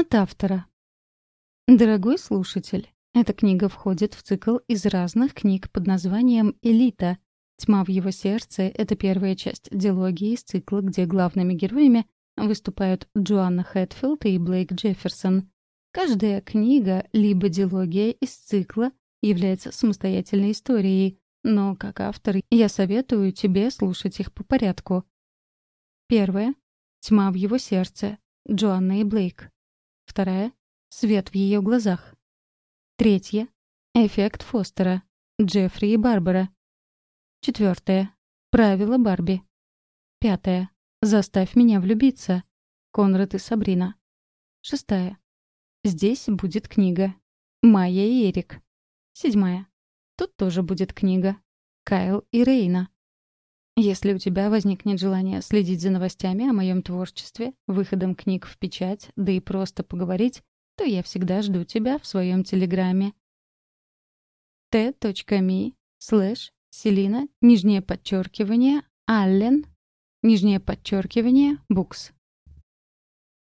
От автора. Дорогой слушатель, эта книга входит в цикл из разных книг под названием «Элита». «Тьма в его сердце» — это первая часть диалогии из цикла, где главными героями выступают Джоанна Хэтфилд и Блейк Джефферсон. Каждая книга, либо диалогия из цикла, является самостоятельной историей, но как автор я советую тебе слушать их по порядку. Первая — «Тьма в его сердце» Джоанна и Блейк. Вторая — «Свет в ее глазах». Третья — «Эффект Фостера» Джеффри и Барбара. Четвертая — «Правила Барби». Пятая — «Заставь меня влюбиться» Конрад и Сабрина. Шестая. Здесь будет книга. Майя и Эрик. Седьмая. Тут тоже будет книга. Кайл и Рейна. Если у тебя возникнет желание следить за новостями о моем творчестве, выходом книг в печать, да и просто поговорить, то я всегда жду тебя в своем телеграме. t.me слэш Селина, нижнее подчеркивание, Аллен, нижнее подчеркивание, Букс.